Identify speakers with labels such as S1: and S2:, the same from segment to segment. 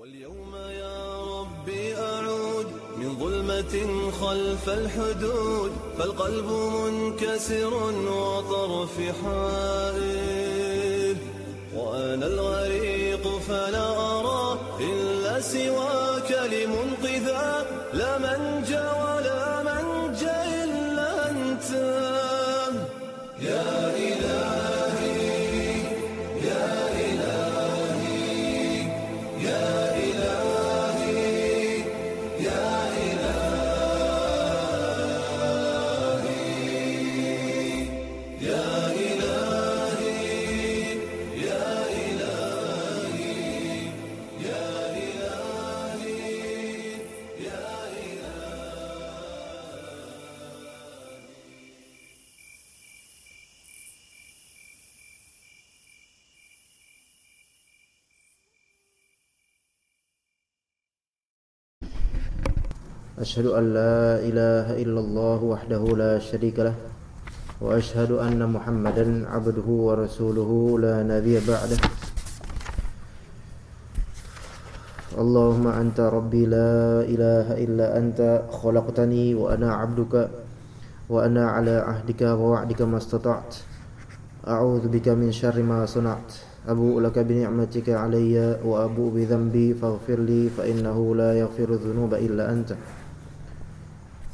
S1: واليوم يا ربي أعود من ظلمة خلف الحدود فالقلب منكسر وطرف حائر وأنا الغريق فلا أرى
S2: أشهد أن لا إله إلا الله وحده لا شريك له وأشهد أن محمدا عبده ورسوله لا نبي بعده. اللهم أنت ربي لا إله إلا أنت خلقتني وأنا عبدك وأنا على عهدك ووعدك ما استطعت. أعوذ بك من شر ما صنعت. أبوء لك بنعمتك علي وأبوء بذنبي فاغفر لي فإنه لا يغفر الذنوب إلا أنت.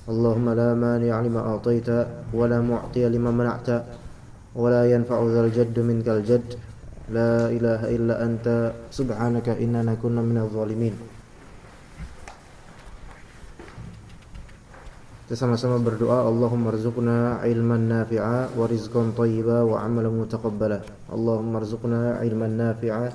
S2: اللهم لا مانع لما أعطيت ولا معطي لما منعت ولا ينفع ذا الجد منك الجد لا إله إلا أنت سبحانك إننا كنا من الظالمين Kita sama-sama berdoa Allahumma rzuqna ilman nafi'a wa rizqan tayyiba wa amalan mutaqabbala Allahumma rzuqna ilman nafi'a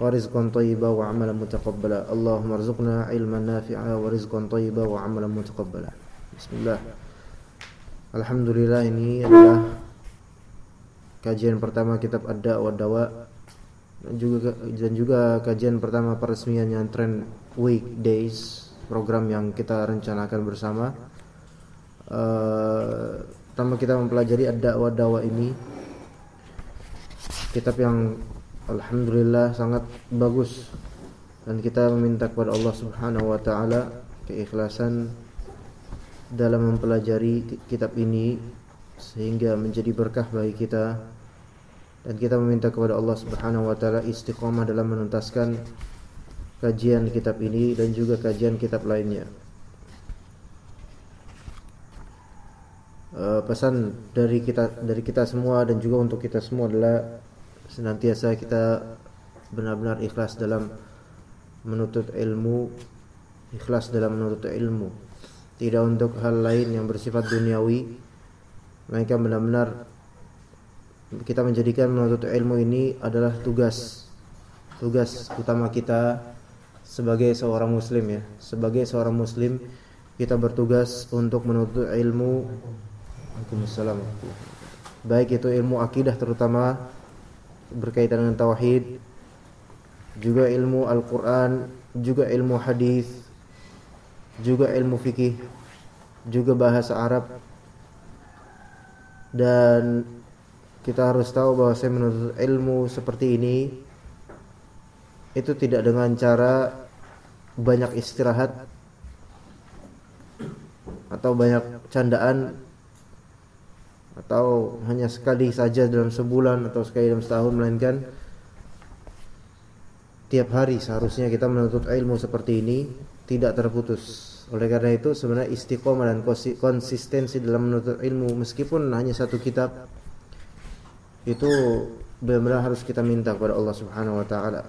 S2: wa rizqan tayyiba wa amalan mutaqabbala Allahumma rzuqna ilman nafi'a wa rizqan tayyiba wa amalan mutaqabbala Bismillah. Alhamdulillah ini adalah kajian pertama kitab Dawa. Dan juga dan juga kajian pertama peresmiannya Trend Weekdays program yang kita rencanakan bersama. Uh, pertama kita mempelajari Ad-Da wa ini. Kitab yang alhamdulillah sangat bagus. Dan kita meminta kepada Allah Subhanahu wa taala keikhlasan dalam mempelajari kitab ini sehingga menjadi berkah bagi kita dan kita meminta kepada Allah Subhanahu wa taala istiqomah dalam menuntaskan kajian kitab ini dan juga kajian kitab lainnya. Uh, pesan dari kita dari kita semua dan juga untuk kita semua adalah senantiasa kita benar-benar ikhlas dalam menuntut ilmu, ikhlas dalam menuntut ilmu. Tidak untuk hal lain yang bersifat duniawi. Mereka benar-benar kita menjadikan menuntut ilmu ini adalah tugas tugas utama kita sebagai seorang muslim ya. Sebagai seorang muslim kita bertugas untuk menuntut ilmu Waalaikumsalam. Baik itu ilmu akidah terutama berkaitan dengan tauhid, juga ilmu Al-Qur'an, juga ilmu hadis, juga ilmu fikih, juga bahasa Arab. Dan kita harus tahu bahwa saya menuntut ilmu seperti ini itu tidak dengan cara banyak istirahat atau banyak candaan atau hanya sekali saja dalam sebulan atau sekali dalam setahun melainkan tiap hari seharusnya kita menuntut ilmu seperti ini tidak terputus. Oleh karena itu sebenarnya istiqomah dan konsistensi dalam menuntut ilmu meskipun hanya satu kitab itu benar-benar harus kita minta kepada Allah Subhanahu wa taala.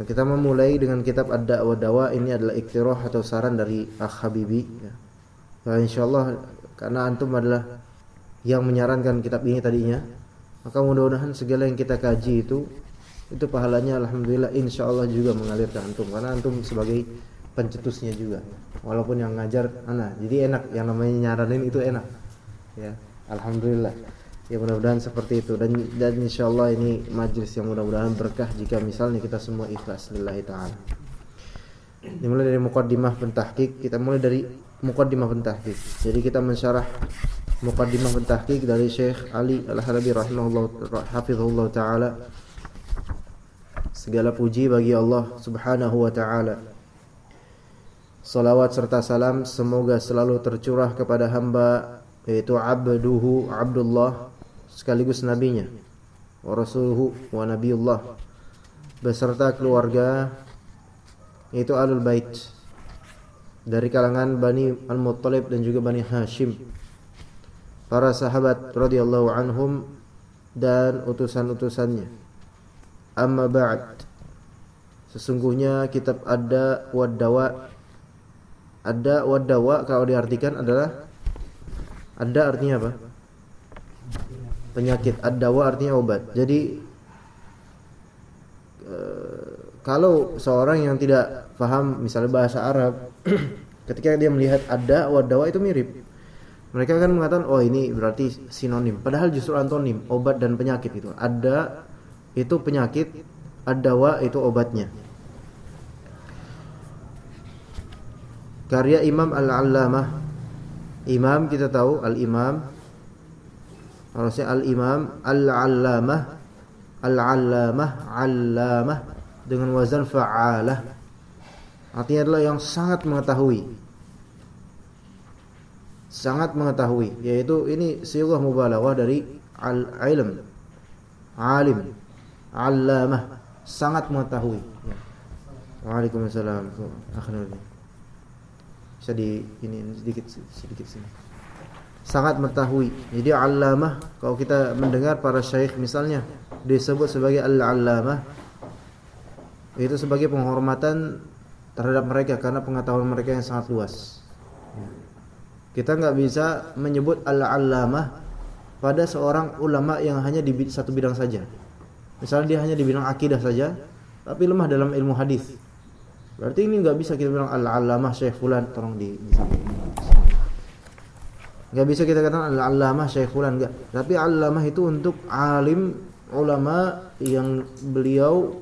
S2: Nah, kita memulai dengan kitab Ad-Da'wa Dawa ini adalah iktirah atau saran dari Akh Habibi ya. Nah, insyaallah karena antum adalah yang menyarankan kitab ini tadinya maka mudah-mudahan segala yang kita kaji itu itu pahalanya alhamdulillah insyaallah juga mengalir ke antum. Karena antum sebagai pencetusnya juga. Walaupun yang ngajar anak. Jadi enak yang namanya nyaranin itu enak. Ya alhamdulillah. Ya mudah-mudahan seperti itu. Dan dan insyaallah ini majlis yang mudah-mudahan berkah jika misalnya kita semua ikhlas lillahi taala. Dimulai dari muqaddimah pentahqiq kita mulai dari muqaddimah pentahqiq jadi kita mensyarah muqaddimah pentahqiq dari Syekh Ali Al-Halabi rahimahullah hafizahullah taala Segala puji bagi Allah Subhanahu wa taala. Salawat serta salam semoga selalu tercurah kepada hamba yaitu abduhu Abdullah sekaligus nabinya wa rasuluhu wa nabiyullah beserta keluarga yaitu alul bait dari kalangan Bani Al-Muttalib dan juga Bani Hashim para sahabat radhiyallahu anhum dan utusan-utusannya amma ba'd. Sesungguhnya kitab ada wadawa ada wadawa kalau diartikan adalah ada artinya apa? Penyakit. Ad-dawa artinya obat. Jadi eh, kalau seorang yang tidak paham misalnya bahasa Arab ketika dia melihat ada wadawa itu mirip. Mereka akan mengatakan oh ini berarti sinonim. Padahal justru antonim obat dan penyakit itu. Ada itu penyakit ad-dawa itu obatnya. Karya Imam Al-Allamah. Imam kita tahu Al-Imam. Harusnya Al-Imam Al-Allamah. Al-Allamah Allamah. Dengan wazan fa'alah. Artinya adalah yang sangat mengetahui. Sangat mengetahui. Yaitu ini sirah mubalaghah dari al-ilm. Alim allamah. Sangat mengetahui. Waalaikumsalam. Akhirnya. Bisa di ini sedikit sedikit sini. Sangat mengetahui. Jadi allamah kalau kita mendengar para syekh misalnya disebut sebagai al-allamah itu sebagai penghormatan terhadap mereka karena pengetahuan mereka yang sangat luas. Kita nggak bisa menyebut al-allamah pada seorang ulama yang hanya di satu bidang saja misalnya dia hanya di bidang akidah saja tapi lemah dalam ilmu hadis Berarti ini nggak bisa kita bilang al-allamah Syekh fulan tolong di Nggak bisa kita katakan al-allamah Syekh fulan enggak. Tapi allamah itu untuk alim ulama yang beliau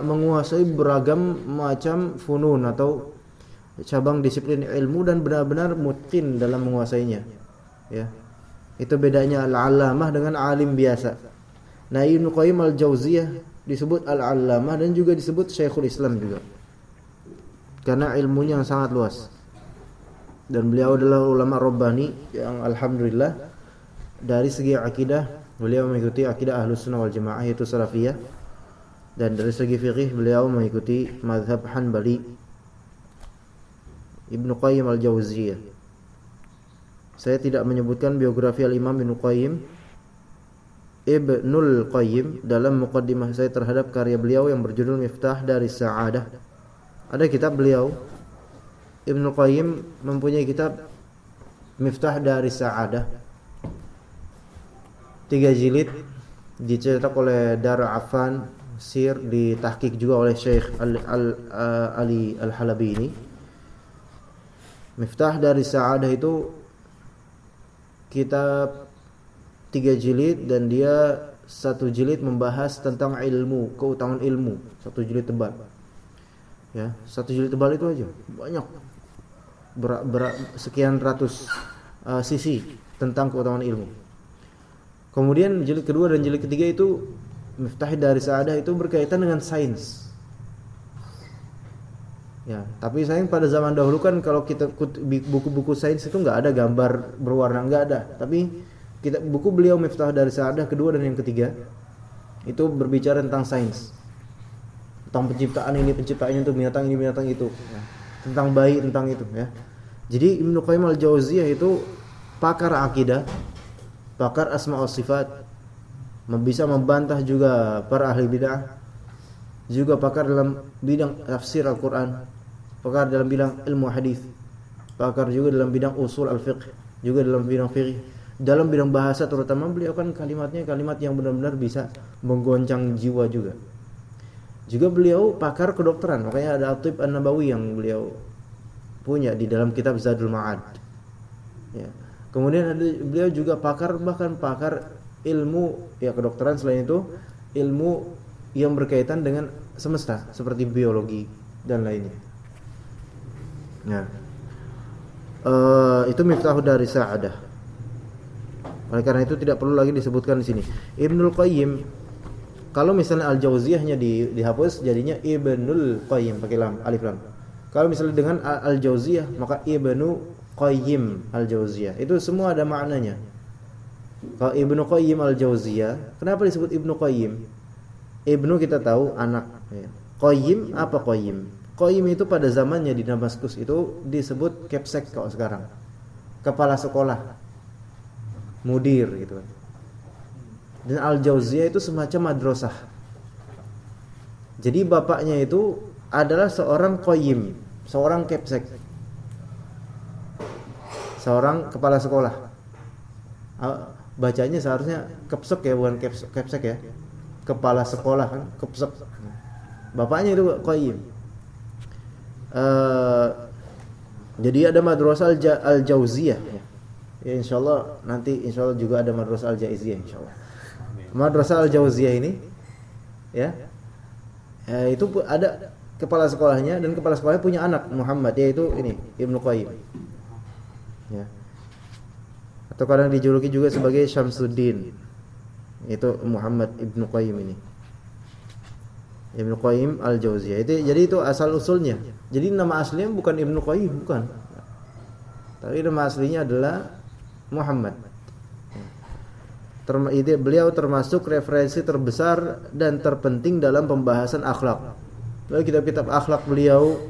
S2: menguasai beragam macam funun atau cabang disiplin ilmu dan benar-benar mungkin dalam menguasainya. Ya. Itu bedanya al-allamah dengan alim biasa. Nah, Ibnu Qayyim al-Jauziyah disebut al-allamah dan juga disebut syekhul Islam juga. Karena ilmunya yang sangat luas. Dan beliau adalah ulama rabbani yang alhamdulillah dari segi akidah beliau mengikuti akidah Ahlus Sunnah wal Jamaah yaitu Salafiyah. Dan dari segi fikih beliau mengikuti mazhab Hanbali. Ibnu Qayyim al-Jauziyah. Saya tidak menyebutkan biografi al-Imam Ibnu Qayyim Ibnul Qayyim dalam mukaddimah saya terhadap karya beliau yang berjudul Miftah dari Sa'adah. Ada kitab beliau Ibnul Qayyim mempunyai kitab Miftah dari Sa'adah. Tiga jilid dicetak oleh Dar Affan Sir ditahkik juga oleh Syekh Al, Al, uh, Ali Al-Halabi ini. Miftah dari Sa'adah itu kitab tiga jilid dan dia satu jilid membahas tentang ilmu, keutamaan ilmu, satu jilid tebal. Ya, satu jilid tebal itu aja banyak ber, ber, sekian ratus uh, sisi tentang keutamaan ilmu. Kemudian jilid kedua dan jilid ketiga itu Miftah dari Sa'adah itu berkaitan dengan sains. Ya, tapi sayang pada zaman dahulu kan kalau kita buku-buku sains itu nggak ada gambar berwarna nggak ada, tapi kita buku beliau Miftah dari Sa'adah kedua dan yang ketiga itu berbicara tentang sains. Tentang penciptaan ini penciptaan itu binatang ini binatang itu. Tentang bayi tentang itu ya. Jadi Ibnu Qayyim al-Jauziyah itu pakar akidah pakar asma wa sifat bisa membantah juga para ahli bid'ah juga pakar dalam bidang tafsir Al-Qur'an pakar dalam bidang ilmu hadis pakar juga dalam bidang usul al-fiqh juga dalam bidang fikih dalam bidang bahasa terutama beliau kan kalimatnya kalimat yang benar-benar bisa menggoncang jiwa juga. Juga beliau pakar kedokteran, makanya ada Atib An-Nabawi yang beliau punya di dalam kitab Zadul Ma'ad. Ya. Kemudian ada beliau juga pakar bahkan pakar ilmu ya kedokteran selain itu ilmu yang berkaitan dengan semesta seperti biologi dan lainnya. Nah, uh, itu miftahu dari sa'adah. Oleh karena itu tidak perlu lagi disebutkan di sini. Ibnul Qayyim kalau misalnya al-jauziyahnya di, dihapus jadinya Ibnul Qayyim pakai lam alif lam. Kalau misalnya dengan a- al-jauziyah maka Ibnu Qayyim al-jauziyah. Itu semua ada maknanya. Kalau Ibnu Qayyim al-jauziyah, kenapa disebut Ibnu Qayyim? Ibnu kita tahu anak. ya. Qayyim apa Qayyim? Qayyim itu pada zamannya di Damaskus itu disebut kepsek kalau sekarang. Kepala sekolah. Mudir gitu kan. Dan Al-Jauziyah itu semacam madrasah. Jadi bapaknya itu adalah seorang qayyim, seorang kepsek. Seorang kepala sekolah. Ah, Bacanya seharusnya kepsek ya, bukan keps- kepsek ya. Kepala sekolah kan, kepsek. Bapaknya itu qayyim. Eh, jadi ada madrasah Al-Ja- Al-Jauziyah ya. Ya insyaallah nanti insyaallah juga ada madrasah Al-Jaiziyah insyaallah. Madrasah Al-Jauziyah ini ya. ya itu ada kepala sekolahnya dan kepala sekolahnya punya anak Muhammad yaitu ini Ibnu Qayyim. Ya. Atau kadang dijuluki juga sebagai Syamsuddin. Itu Muhammad Ibnu Qayyim ini. Ibnu Qayyim Al-Jauziyah. Itu jadi itu asal usulnya. Jadi nama aslinya bukan Ibnu Qayyim, bukan. Tapi nama aslinya adalah Muhammad. Term- beliau termasuk referensi terbesar dan terpenting dalam pembahasan akhlak. Lalu kitab-kitab akhlak beliau,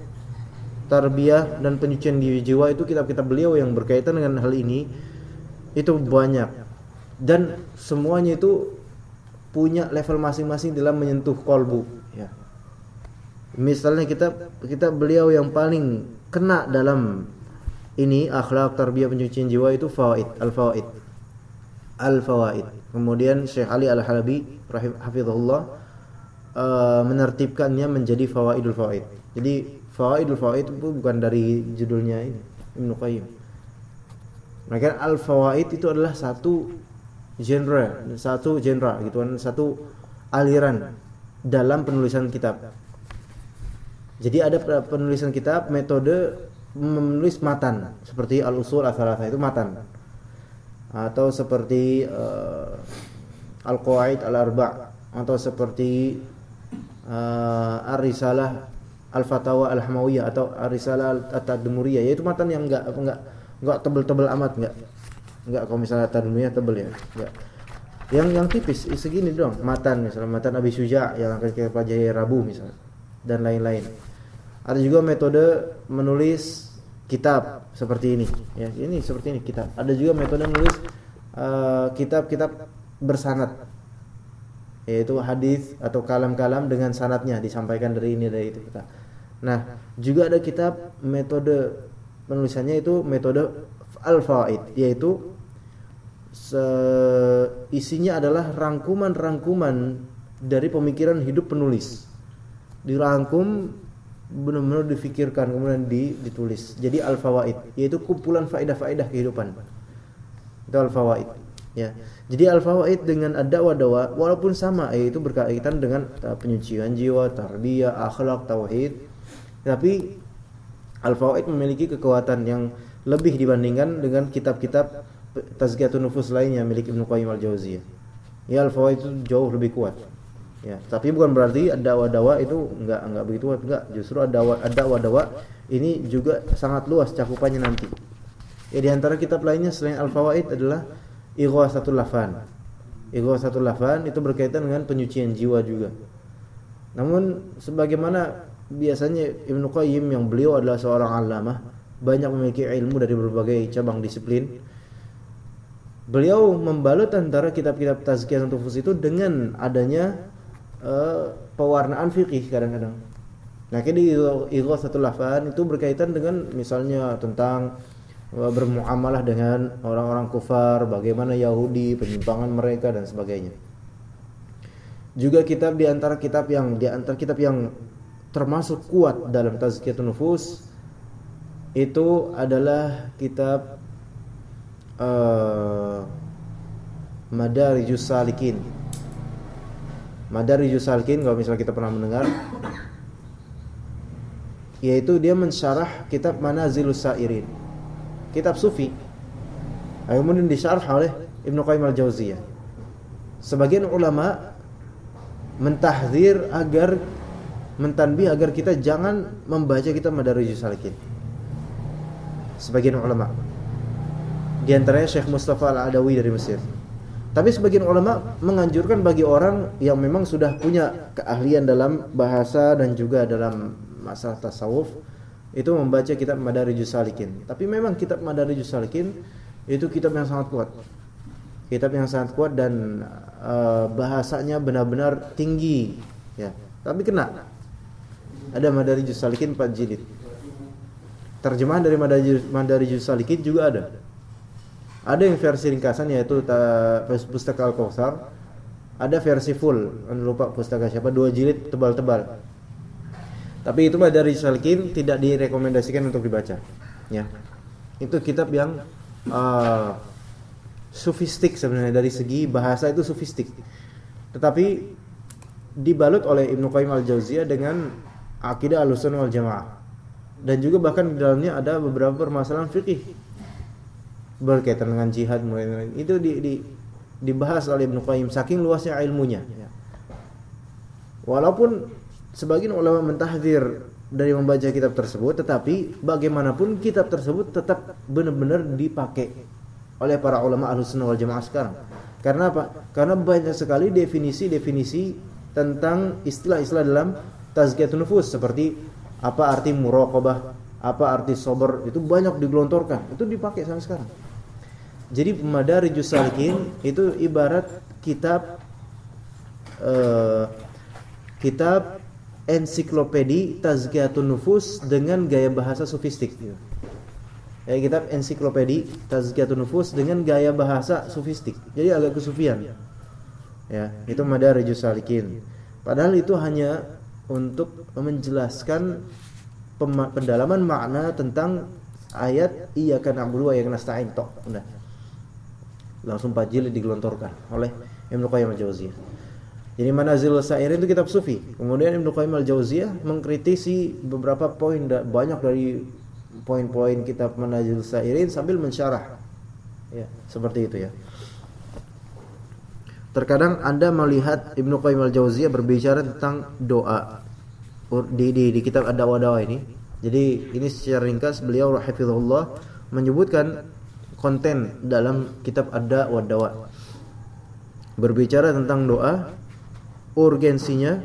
S2: tarbiyah dan penyucian diri jiwa itu kitab-kitab beliau yang berkaitan dengan hal ini itu banyak dan semuanya itu punya level masing-masing dalam menyentuh kolbu ya. Misalnya kita kita beliau yang paling kena dalam ini akhlak tarbiyah penyucian jiwa itu fawaid al-fawaid al-fawaid. Kemudian Syekh Ali Al-Halabi rahim hafizahullah eh, menertibkannya menjadi fawaidul fawaid. Jadi fawaidul fawaid itu bukan dari judulnya ini Ibnu Qayyim. Maka al-fawaid itu adalah satu genre, satu genre gitu kan, satu aliran dalam penulisan kitab. Jadi ada penulisan kitab metode menulis matan seperti al-usul al itu matan. Atau seperti uh, al-qawaid al-arba' atau seperti uh, ar-risalah al-fatawa al-hamawiyah atau ar-risalah at-tadmuriyah yaitu matan yang enggak enggak enggak tebel-tebel amat enggak. Enggak kalau misalnya tadmuriyah tebel ya. Enggak. Yang yang tipis segini dong, matan misalnya matan Abi Suja yang akan kita pelajari Rabu misalnya dan lain-lain. Ada juga metode menulis kitab seperti ini ya. Ini seperti ini kitab. Ada juga metode menulis uh, kitab-kitab bersanad yaitu hadis atau kalam-kalam dengan sanatnya disampaikan dari ini dari itu kita. Nah, juga ada kitab metode penulisannya itu metode al-fawaid yaitu isinya adalah rangkuman-rangkuman dari pemikiran hidup penulis. Dirangkum benar-benar difikirkan kemudian di, ditulis. Jadi al-fawaid yaitu kumpulan faedah-faedah kehidupan. Itu al-fawaid. Ya. Jadi al-fawaid dengan ad-dawa-dawa walaupun sama yaitu berkaitan dengan uh, penyucian jiwa, tarbiyah, akhlak, tauhid. Tapi al-fawaid memiliki kekuatan yang lebih dibandingkan dengan kitab-kitab tazkiyatun nufus lainnya milik Ibnu Qayyim al-Jauziyah. Ya al-fawaid itu jauh lebih kuat. Ya, tapi bukan berarti dawa-dawa itu enggak enggak begitu enggak. Justru dawa-dawa ini juga sangat luas cakupannya nanti. Ya di antara kitab lainnya selain al-fawaid adalah Ighasatul Lafan. Ighasatul Lafan itu berkaitan dengan penyucian jiwa juga. Namun sebagaimana biasanya Ibnu Qayyim yang beliau adalah seorang alamah, banyak memiliki ilmu dari berbagai cabang disiplin. Beliau membalut antara kitab-kitab tazkiyah nufus itu dengan adanya uh, pewarnaan fikih kadang-kadang. Nah, di Ighasatul Lafan itu berkaitan dengan misalnya tentang uh, bermuamalah dengan orang-orang kufar, bagaimana Yahudi, penyimpangan mereka dan sebagainya. Juga kitab di antara kitab yang di antara kitab yang termasuk kuat dalam tazkiyatun nufus itu adalah kitab uh, Madarijus Salikin. Madarijus Salikin kalau misalnya kita pernah mendengar yaitu dia mensyarah kitab Manazilus Sairin. Kitab sufi. Kemudian disyarah oleh Ibnu Qayyim al-Jauziyah. Sebagian ulama mentahzir agar mentanbih agar kita jangan membaca kita Madarijus Salikin. Sebagian ulama. Di antaranya Syekh Mustafa Al-Adawi dari Mesir. Tapi sebagian ulama menganjurkan bagi orang yang memang sudah punya keahlian dalam bahasa dan juga dalam masalah tasawuf itu membaca kitab Madarijus Salikin. Tapi memang kitab Madarijus Salikin itu kitab yang sangat kuat. Kitab yang sangat kuat dan uh, bahasanya benar-benar tinggi ya. Tapi kena ada Madarijus Salikin 4 jilid. Terjemahan dari Madarijus Salikin juga ada. Ada yang versi ringkasan yaitu pustaka Al-Kautsar. Ada versi full, anu lupa pustaka siapa dua jilid tebal-tebal. Tapi itu Madarijus Salikin tidak direkomendasikan untuk dibaca. Ya. Itu kitab yang uh, sofistik sebenarnya dari segi bahasa itu sofistik. Tetapi dibalut oleh Ibnu Qayyim al-Jauziyah dengan akidah Ahlussunnah wal Jamaah. Dan juga bahkan di dalamnya ada beberapa permasalahan fikih berkaitan dengan jihad mulai itu di, di dibahas oleh Ibnu Qayyim saking luasnya ilmunya ya. Walaupun sebagian ulama mentahdir dari membaca kitab tersebut tetapi bagaimanapun kitab tersebut tetap benar-benar dipakai oleh para ulama Ahlussunnah wal Jamaah sekarang. Karena apa? Karena banyak sekali definisi-definisi tentang istilah-istilah dalam tazkiyatun nufus seperti apa arti muraqabah, apa arti sober itu banyak digelontorkan. Itu dipakai sampai sekarang. Jadi Madarijus Salikin itu ibarat kitab uh, kitab ensiklopedi Tazkiyatun Nufus dengan gaya bahasa sofistik. Ya, kitab ensiklopedi Tazkiyatun Nufus dengan gaya bahasa sofistik. Jadi agak kesufian. Ya, itu Madarijus Salikin. Padahal itu hanya untuk menjelaskan pendalaman makna tentang ayat iya kan na'budu wa iyyaka nasta'in tok. Udah langsung 4 jilid digelontorkan oleh Ibnu Qayyim al-Jauziyah. Jadi Manazil Sairin itu kitab sufi. Kemudian Ibnu Qayyim al-Jauziyah mengkritisi beberapa poin banyak dari poin-poin kitab Manazil Sairin sambil mensyarah. Ya, seperti itu ya. Terkadang Anda melihat Ibnu Qayyim al-Jauziyah berbicara tentang doa di di, di kitab Ad-Dawa ini. Jadi ini secara ringkas beliau rahimahullah menyebutkan konten dalam kitab Ada Wadawa berbicara tentang doa urgensinya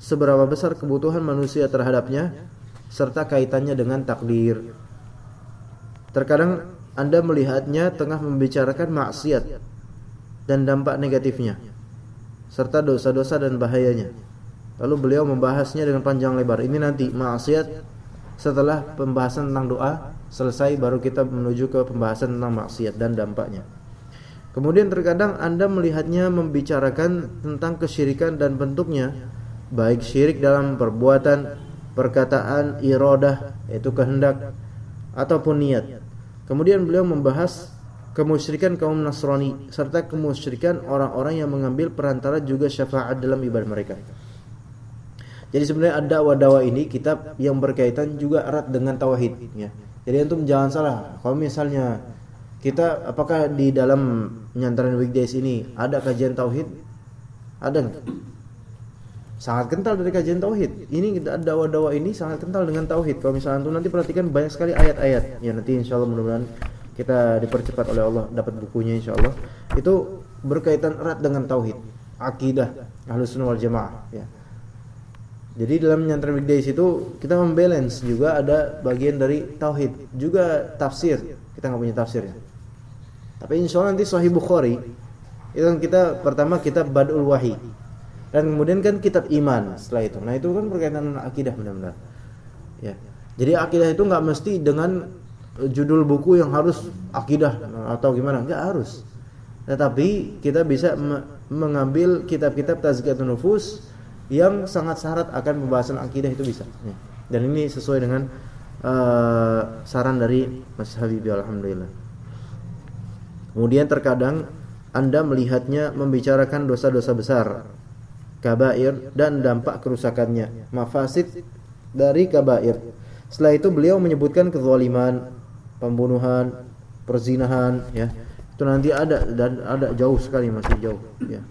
S2: seberapa besar kebutuhan manusia terhadapnya serta kaitannya dengan takdir. Terkadang Anda melihatnya tengah membicarakan maksiat dan dampak negatifnya serta dosa-dosa dan bahayanya. Lalu beliau membahasnya dengan panjang lebar. Ini nanti maksiat setelah pembahasan tentang doa selesai baru kita menuju ke pembahasan tentang maksiat dan dampaknya. Kemudian terkadang Anda melihatnya membicarakan tentang kesyirikan dan bentuknya, baik syirik dalam perbuatan, perkataan, iradah, yaitu kehendak ataupun niat. Kemudian beliau membahas kemusyrikan kaum Nasrani serta kemusyrikan orang-orang yang mengambil perantara juga syafaat dalam ibadah mereka. Jadi sebenarnya ada wadawa ini kitab yang berkaitan juga erat dengan tauhid ya. Jadi antum jangan salah. Kalau misalnya kita apakah di dalam penyantaran weekdays ini ada kajian tauhid? Ada enggak? Sangat kental dari kajian tauhid. Ini dakwah-dakwah ini sangat kental dengan tauhid. Kalau misalnya antum nanti perhatikan banyak sekali ayat-ayat. Ya nanti insyaallah mudah-mudahan kita dipercepat oleh Allah dapat bukunya insyaallah. Itu berkaitan erat dengan tauhid, akidah Ahlus Sunnah wal Jamaah ya. Jadi dalam nyantren weekdays itu kita membalance juga ada bagian dari tauhid, juga tafsir. Kita nggak punya tafsir ya. Tapi insya Allah nanti Sahih Bukhari itu kan kita pertama kita Badul Wahyi dan kemudian kan kitab iman setelah itu. Nah itu kan berkaitan dengan akidah benar-benar. Ya. Jadi akidah itu nggak mesti dengan judul buku yang harus akidah atau gimana, nggak harus. Tetapi kita bisa mengambil kitab-kitab tazkiyatun nufus yang sangat syarat akan pembahasan akidah itu bisa. Ya. Dan ini sesuai dengan uh, saran dari Mas Habibie alhamdulillah. Kemudian terkadang Anda melihatnya membicarakan dosa-dosa besar, kabair dan dampak kerusakannya, mafasid dari kabair. Setelah itu beliau menyebutkan kezaliman, pembunuhan, perzinahan ya. Itu nanti ada dan ada jauh sekali masih jauh ya.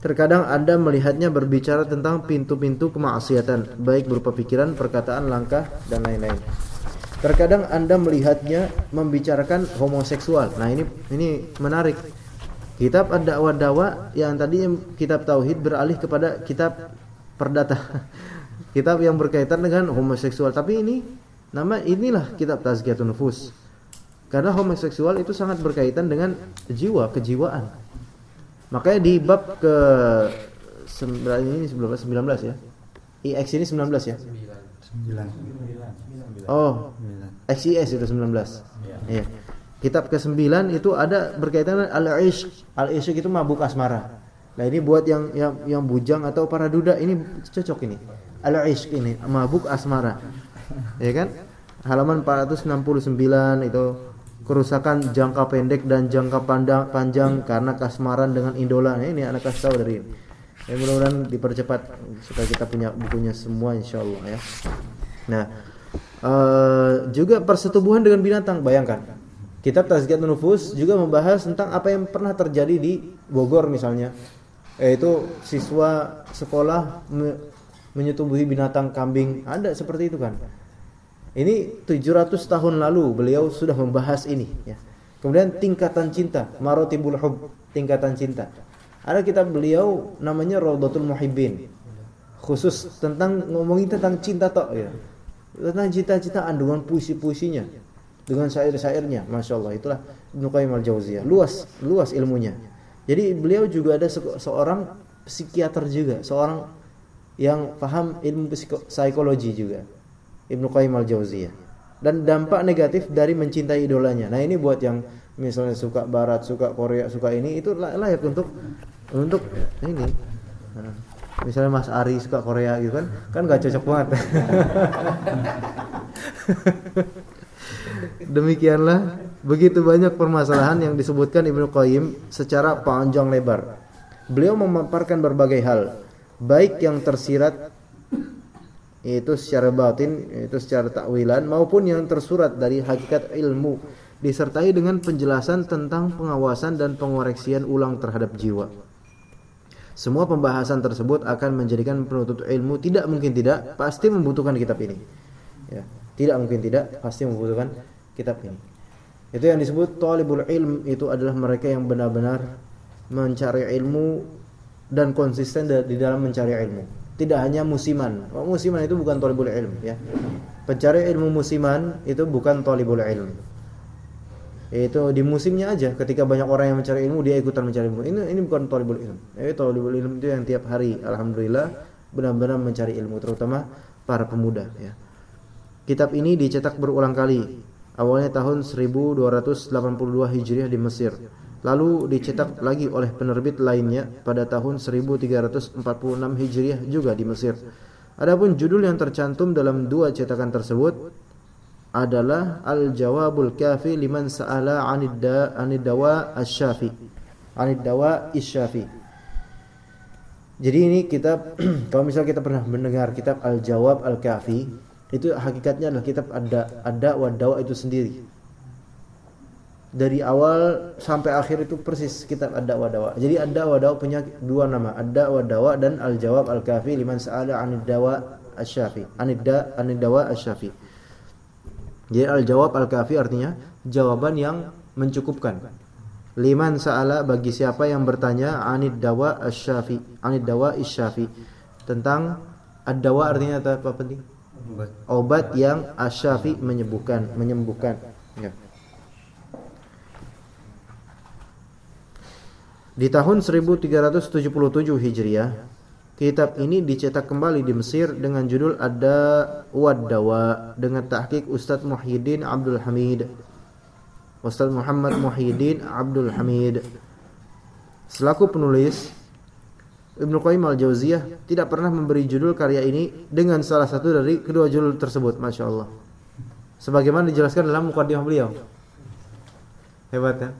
S2: Terkadang Anda melihatnya berbicara tentang pintu-pintu kemaksiatan, baik berupa pikiran, perkataan, langkah, dan lain-lain. Terkadang Anda melihatnya membicarakan homoseksual. Nah, ini ini menarik. Kitab Ad-Da'wah Dawa yang tadi kitab tauhid beralih kepada kitab perdata. kitab yang berkaitan dengan homoseksual. Tapi ini nama inilah kitab Tazkiyatun Nufus. Karena homoseksual itu sangat berkaitan dengan jiwa, kejiwaan. Makanya di bab ke 9 ini 19 19 ya. IX ini 19 ya. Oh, XIS itu 19. Iya. Kitab ke-9 itu ada berkaitan dengan al-ishq. Al-ishq itu mabuk asmara. Nah, ini buat yang yang yang bujang atau para duda ini cocok ini. Al-ishq ini mabuk asmara. Ya kan? Halaman 469 itu kerusakan jangka pendek dan jangka pandang, panjang karena kasmaran dengan idola. Nah, ini anak kasih tahu dari ini. Ya, mudah-mudahan dipercepat supaya kita punya bukunya semua insyaallah ya. Nah, uh, juga persetubuhan dengan binatang, bayangkan. Kitab Tazkiyatun Nufus juga membahas tentang apa yang pernah terjadi di Bogor misalnya. Yaitu siswa sekolah me menyetubuhi binatang kambing. Ada seperti itu kan. Ini 700 tahun lalu beliau sudah membahas ini ya. Kemudian tingkatan cinta, marotibul hub, tingkatan cinta. Ada kitab beliau namanya Raudatul Muhibbin. Khusus tentang ngomongin tentang cinta tok ya. Tentang cinta-cintaan dengan puisi-puisinya, dengan syair-syairnya, Masya Allah itulah Ibnu Qayyim al-Jauziyah. Luas, luas ilmunya. Jadi beliau juga ada se seorang psikiater juga, seorang yang paham ilmu psikologi juga. Ibnu Qayyim al-Jauziyah. Dan dampak negatif dari mencintai idolanya. Nah, ini buat yang misalnya suka barat, suka Korea, suka ini itu layak untuk untuk ini. Nah, misalnya Mas Ari suka Korea gitu kan, kan gak cocok banget. Demikianlah begitu banyak permasalahan yang disebutkan Ibnu Qayyim secara panjang lebar. Beliau memaparkan berbagai hal, baik yang tersirat yaitu secara batin yaitu secara takwilan maupun yang tersurat dari hakikat ilmu disertai dengan penjelasan tentang pengawasan dan pengoreksian ulang terhadap jiwa. Semua pembahasan tersebut akan menjadikan penuntut ilmu tidak mungkin tidak pasti membutuhkan kitab ini. Ya, tidak mungkin tidak pasti membutuhkan kitab ini. Itu yang disebut talibul ilm itu adalah mereka yang benar-benar mencari ilmu dan konsisten di dalam mencari ilmu tidak hanya musiman. Oh, musiman itu bukan tolibul ilm ya. Pencari ilmu musiman itu bukan tolibul ilm. Itu di musimnya aja ketika banyak orang yang mencari ilmu dia ikutan mencari ilmu. Ini ini bukan tolibul ilm. Jadi tolibul ilm itu yang tiap hari alhamdulillah benar-benar mencari ilmu terutama para pemuda ya. Kitab ini dicetak berulang kali. Awalnya tahun 1282 Hijriah di Mesir lalu dicetak lagi oleh penerbit lainnya pada tahun 1346 Hijriah juga di Mesir. Adapun judul yang tercantum dalam dua cetakan tersebut adalah Al-Jawabul Kafi liman sa'ala 'anid anid dawa asy-syafi. 'Anid dawa isy-syafi. Jadi ini kitab kalau misalnya kita pernah mendengar kitab Al-Jawab Al-Kafi, itu hakikatnya adalah kitab ada ada wa dawa itu sendiri dari awal sampai akhir itu persis kitab Ad-Da'wa Dawa. Jadi Ad-Da'wa Dawa punya dua nama, Ad-Da'wa Dawa dan Al-Jawab Al-Kafi liman sa'ala 'anid dawa asy-syafi. 'Anid da 'anid dawa asy-syafi. Jadi Al-Jawab Al-Kafi artinya jawaban yang mencukupkan. Liman sa'ala bagi siapa yang bertanya 'anid dawa asy-syafi, 'anid dawa isy-syafi. Tentang ad-dawa artinya apa penting? Obat. Obat yang asy-syafi menyembuhkan, menyembuhkan. Ya. Di tahun 1377 Hijriah, kitab ini dicetak kembali di Mesir dengan judul Ada Wadawa dengan tahqiq Ustadz Muhyiddin Abdul Hamid. Ustadz Muhammad Muhyiddin Abdul Hamid. Selaku penulis, Ibnu Qayyim al-Jauziyah tidak pernah memberi judul karya ini dengan salah satu dari kedua judul tersebut, Masya Allah. Sebagaimana dijelaskan dalam mukaddimah beliau. Hebat ya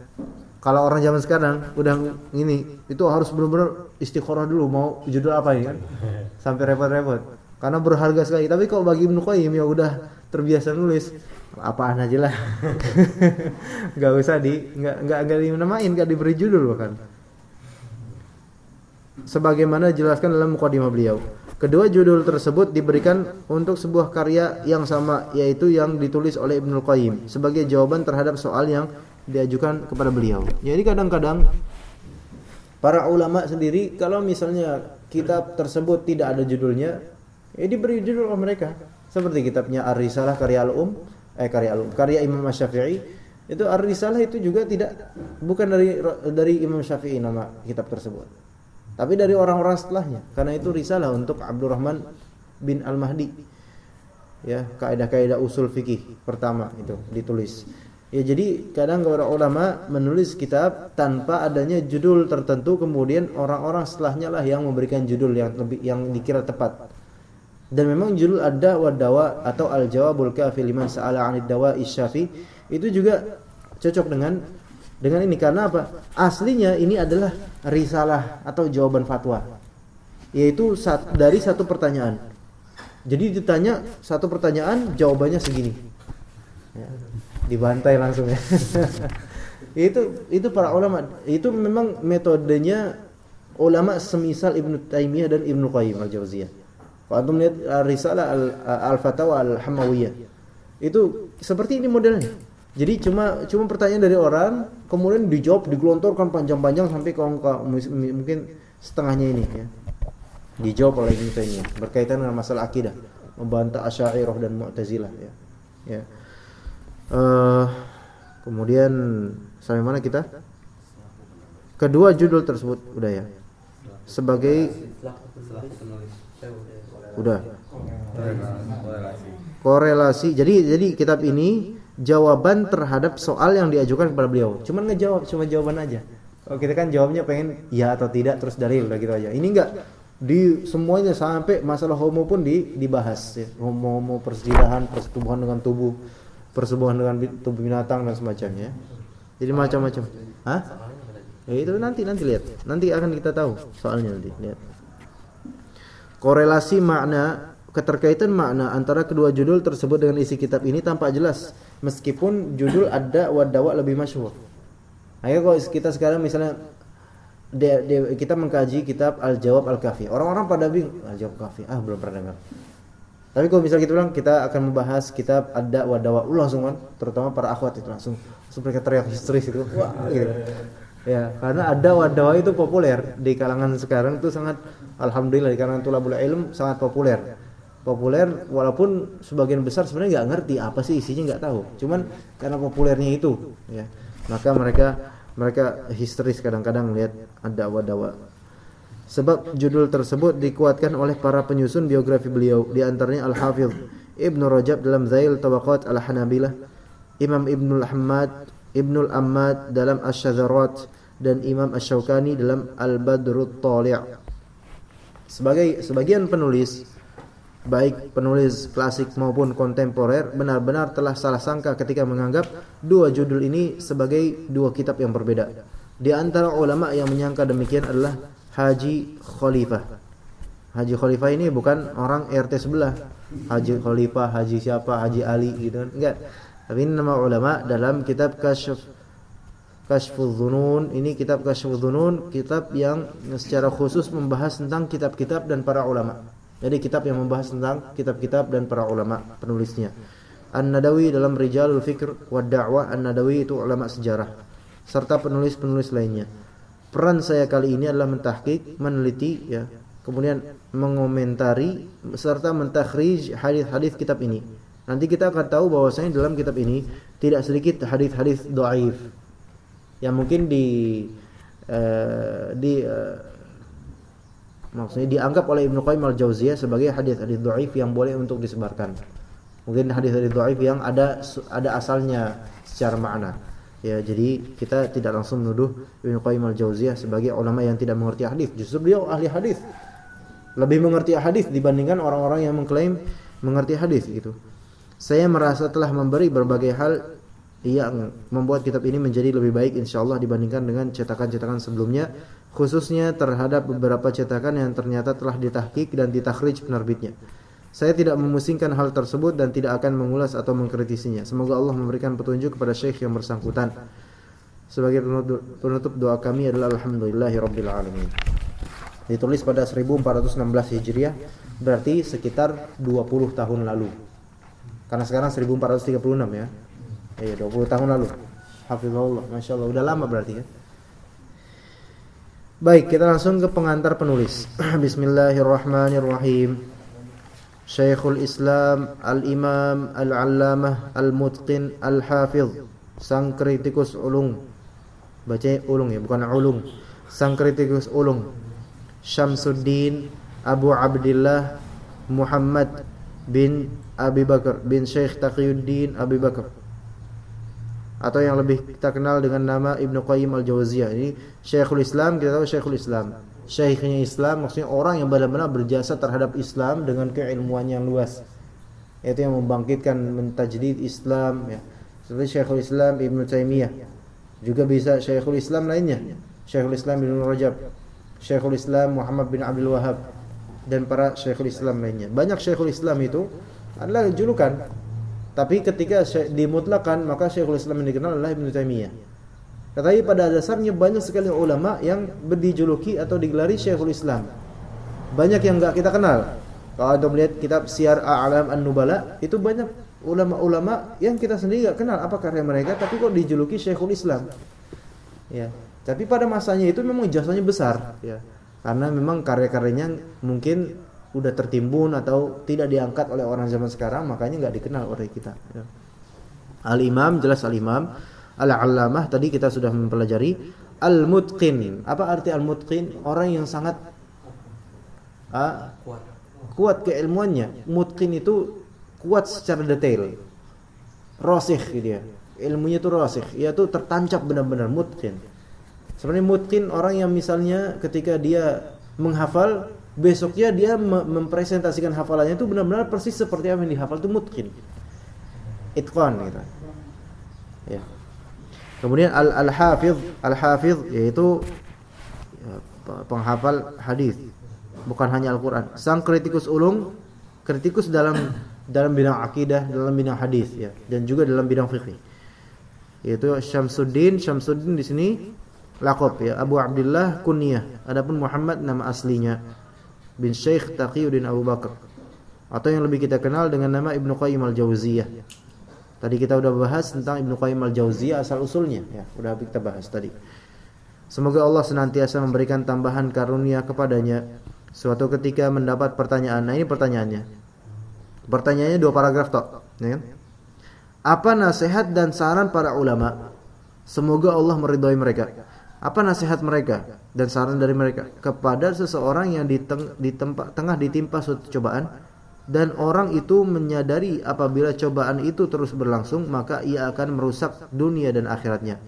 S2: kalau orang zaman sekarang udah ini itu harus benar-benar istiqoroh dulu mau judul apa ya kan? Sampai repot-repot. Karena berharga sekali. Tapi kalau bagi Ibnu Qayyim ya udah terbiasa nulis. Apaan aja lah. Nggak usah di nggak nggak nggak dinamain nggak diberi judul bahkan. Sebagaimana dijelaskan dalam mukadimah beliau. Kedua judul tersebut diberikan untuk sebuah karya yang sama yaitu yang ditulis oleh Ibnu Qayyim sebagai jawaban terhadap soal yang diajukan kepada beliau. Jadi kadang-kadang para ulama sendiri kalau misalnya kitab tersebut tidak ada judulnya, ya diberi judul oleh mereka. Seperti kitabnya Ar-Risalah karya Al-Um, eh karya Al-Um, karya Imam Syafi'i itu Ar-Risalah itu juga tidak bukan dari dari Imam Syafi'i nama kitab tersebut. Tapi dari orang-orang setelahnya. Karena itu risalah untuk Abdurrahman bin Al-Mahdi. Ya, kaidah-kaidah usul fikih pertama itu ditulis. Ya jadi kadang para ulama menulis kitab tanpa adanya judul tertentu kemudian orang-orang setelahnya lah yang memberikan judul yang lebih yang dikira tepat. Dan memang judul ada wadawa atau al-jawabul kafi liman sa'ala 'anid dawa isyafi itu juga cocok dengan dengan ini karena apa? Aslinya ini adalah risalah atau jawaban fatwa. Yaitu dari satu pertanyaan. Jadi ditanya satu pertanyaan, jawabannya segini. Ya, dibantai langsung ya. itu itu para ulama, itu memang metodenya ulama semisal Ibnu Taimiyah dan Ibnu Qayyim al-Jauziyah. Kalau antum lihat risalah al-Fatawa al-Hamawiyah. Itu seperti ini modelnya jadi cuma cuma pertanyaan dari orang, kemudian dijawab, digelontorkan panjang-panjang sampai ke mungkin setengahnya ini ya. Dijawab oleh Ibnu Taimiyah berkaitan dengan masalah akidah, membantah Asy'ariyah dan Mu'tazilah ya. Ya. Uh, kemudian sampai mana kita? Kedua judul tersebut udah ya. Sebagai udah korelasi. Jadi jadi kitab ini jawaban terhadap soal yang diajukan kepada beliau. Cuman ngejawab, cuma jawaban aja. Kalau kita kan jawabnya pengen ya atau tidak terus dalil udah gitu aja. Ini enggak di semuanya sampai masalah homo pun di, dibahas ya. Homo, homo persediaan, persetubuhan dengan tubuh, persetubuhan dengan tubuh binatang dan semacamnya. Jadi macam-macam. Hah? Ya itu nanti nanti lihat. Nanti akan kita tahu soalnya nanti lihat. Korelasi makna keterkaitan makna antara kedua judul tersebut dengan isi kitab ini tampak jelas meskipun judul ada wadawa lebih masyhur. Ayo kalau kita sekarang misalnya de, de, kita mengkaji kitab Al-Jawab Al-Kafi. Orang-orang pada bingung, Al-Jawab Kafi. Ah, belum pernah dengar. Tapi kalau misalnya kita bilang kita akan membahas kitab ada wadawa, uh, langsung kan, terutama para akhwat itu langsung langsung mereka teriak histeris itu. Wah, gitu. Ya, karena ada wadawa itu populer di kalangan sekarang itu sangat alhamdulillah di kalangan tulabul ilm sangat populer. Populer walaupun sebagian besar sebenarnya nggak ngerti apa sih isinya nggak tahu. Cuman karena populernya itu ya. Maka mereka mereka histeris kadang-kadang lihat ada wadawa sebab judul tersebut dikuatkan oleh para penyusun biografi beliau di antaranya Al Hafidh Ibnu Rajab dalam Zail Tabaqat Al Hanabilah Imam Ibnu Ahmad Ibnu Ammad dalam Asy-Syadzarat dan Imam Asy-Syaukani dalam Al Badrut Thali' sebagai sebagian penulis baik penulis klasik maupun kontemporer benar-benar telah salah sangka ketika menganggap dua judul ini sebagai dua kitab yang berbeda. Di antara ulama yang menyangka demikian adalah Haji Khalifah. Haji Khalifah ini bukan orang RT sebelah. Haji Khalifah, Haji siapa, Haji Ali gitu kan. Enggak. Tapi ini nama ulama dalam kitab Kasyf Kasyful Dhunun. Ini kitab Kasyful Dhunun, kitab yang secara khusus membahas tentang kitab-kitab dan para ulama. Jadi kitab yang membahas tentang kitab-kitab dan para ulama penulisnya. An-Nadawi dalam Rijalul Fikr wa Da'wah An-Nadawi itu ulama sejarah serta penulis-penulis lainnya. Peran saya kali ini adalah mentahqiq, meneliti ya, kemudian mengomentari serta mentakhrij hadis-hadis kitab ini. Nanti kita akan tahu bahwasanya dalam kitab ini tidak sedikit hadis-hadis dhaif yang mungkin di uh, di uh, maksudnya dianggap oleh Ibnu Qayyim al-Jauziyah sebagai hadis-hadis dhaif yang boleh untuk disebarkan. Mungkin hadis-hadis dhaif yang ada ada asalnya secara makna. Ya, jadi kita tidak langsung menuduh Ibnu Qayyim al-Jauziyah sebagai ulama yang tidak mengerti hadis. Justru beliau ahli hadis. Lebih mengerti hadis dibandingkan orang-orang yang mengklaim mengerti hadis gitu. Saya merasa telah memberi berbagai hal yang membuat kitab ini menjadi lebih baik insyaallah dibandingkan dengan cetakan-cetakan sebelumnya khususnya terhadap beberapa cetakan yang ternyata telah ditahkik dan ditakhrij penerbitnya. Saya tidak memusingkan hal tersebut dan tidak akan mengulas atau mengkritisinya. Semoga Allah memberikan petunjuk kepada syekh yang bersangkutan. Sebagai penutup doa kami adalah alhamdulillahi rabbil alamin. Ditulis pada 1416 Hijriah, berarti sekitar 20 tahun lalu. Karena sekarang 1436 ya. Iya, 20 tahun lalu. Hafizahullah, Masya Allah, udah lama berarti ya. Baik, kita langsung ke pengantar penulis. Bismillahirrahmanirrahim. Syekhul Islam Al-Imam Al-Allamah Al-Mutqin Al-Hafidh Sang kritikus ulung. Baca ulung ya, bukan ulung. Sang kritikus ulung. Syamsuddin Abu Abdullah Muhammad bin Abi Bakar bin Syekh Taqiyuddin Abi Bakar. Atau yang lebih kita kenal dengan nama Ibnu Qayyim Al-Jauziyah. Ini Syekhul Islam, kita tahu Syekhul Islam. Syekhnya Islam maksudnya orang yang benar-benar berjasa terhadap Islam dengan keilmuan yang luas. Itu yang membangkitkan mentajdid Islam ya. Seperti Syekhul Islam Ibnu Taimiyah. Juga bisa Syekhul Islam lainnya. Syekhul Islam Ibnu Rajab, Syekhul Islam Muhammad bin Abdul Wahab dan para Syekhul Islam lainnya. Banyak Syekhul Islam itu adalah julukan. Tapi ketika dimutlakan maka Syekhul Islam yang dikenal adalah Ibnu Taimiyah. Tetapi pada dasarnya banyak sekali ulama yang berdijuluki atau digelari Syekhul Islam. Banyak yang enggak kita kenal. Kalau Anda melihat kitab Syiar A'lam An-Nubala, itu banyak ulama-ulama yang kita sendiri enggak kenal apa karya mereka, tapi kok dijuluki Syekhul Islam. Ya. Tapi pada masanya itu memang jasanya besar, ya. Karena memang karya-karyanya mungkin udah tertimbun atau tidak diangkat oleh orang zaman sekarang, makanya enggak dikenal oleh kita. Ya. Al-Imam jelas Al-Imam Al-Allamah tadi kita sudah mempelajari Al-Mutqin. Apa arti Al-Mutqin? Orang yang sangat uh, kuat. keilmuannya. Mutqin itu kuat secara detail. Rasikh dia. Ilmunya itu rasikh, yaitu tertancap benar-benar mutqin. Sebenarnya mutqin orang yang misalnya ketika dia menghafal besoknya dia mempresentasikan hafalannya itu benar-benar persis seperti apa yang dihafal itu mutqin. Itqan gitu. Ya. Kemudian al al hafiz al hafiz yaitu ya, penghafal hadis, bukan hanya Al-Qur'an. Sang kritikus ulung, kritikus dalam dalam bidang akidah, dalam bidang hadis ya, dan juga dalam bidang fikih. Yaitu Syamsuddin, Syamsuddin di sini lakob ya, Abu Abdullah kunyah. Adapun Muhammad nama aslinya bin Syekh Taqiyuddin Abu Bakar atau yang lebih kita kenal dengan nama Ibnu Qayyim Al-Jauziyah. Tadi kita udah bahas tentang Ibnu Qayyim Al-Jauziyah asal usulnya ya, udah kita bahas tadi. Semoga Allah senantiasa memberikan tambahan karunia kepadanya suatu ketika mendapat pertanyaan. Nah, ini pertanyaannya. Pertanyaannya dua paragraf tok, ya kan? Apa nasihat dan saran para ulama? Semoga Allah meridhoi mereka. Apa nasihat mereka dan saran dari mereka kepada seseorang yang di, teng tengah ditimpa suatu cobaan dan orang itu menyadari apabila cobaan itu terus berlangsung maka ia akan merusak dunia dan akhiratnya.